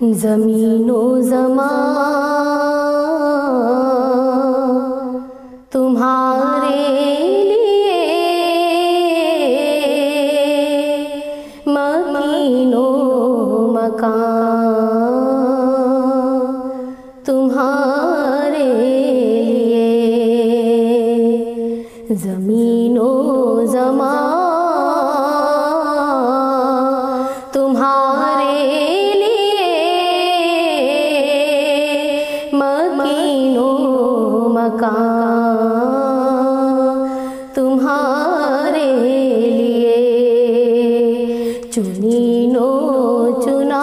زمین و زمان تمہارے لیے مکین و مکان تمہارے مکان تمہارے لیے چنی نو چنا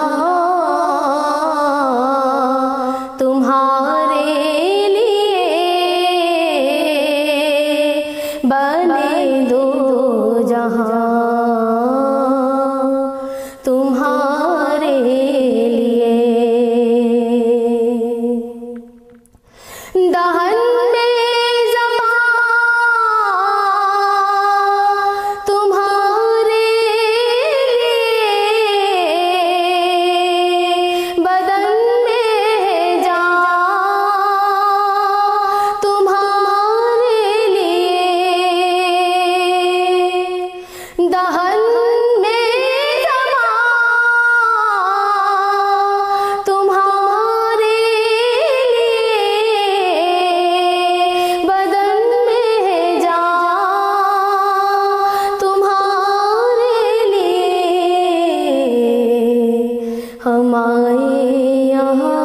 ہمارے یہاں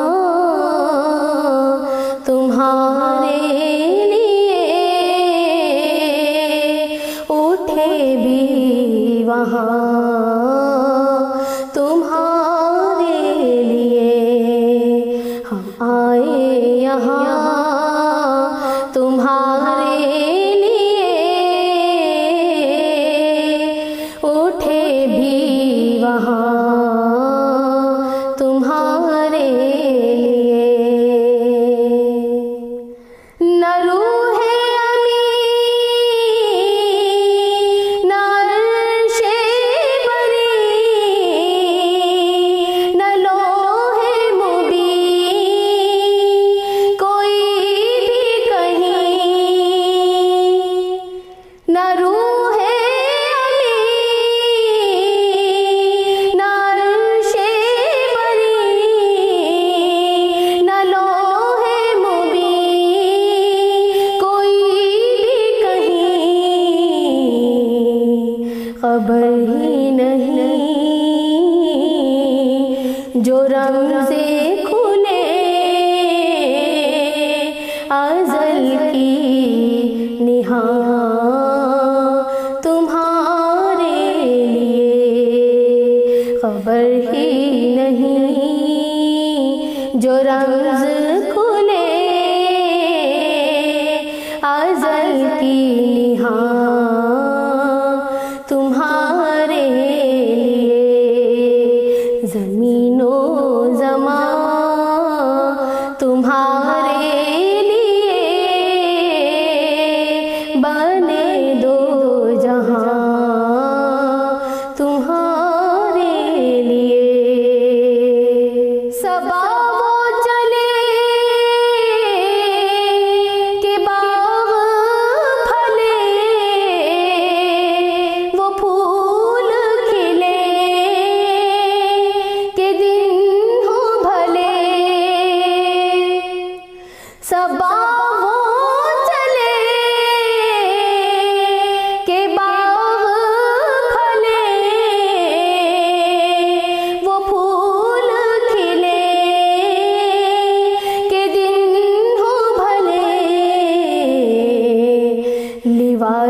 تمہارے لیے اٹھے بھی وہاں تمہارے لیے ہم خبر ہی نہیں، جو رمز کھلے ازل کی نہاں تمہارے لیے خبر ہی نہیں، جو رمز زمین و زمان تمہارے لیے بنے دو جہاں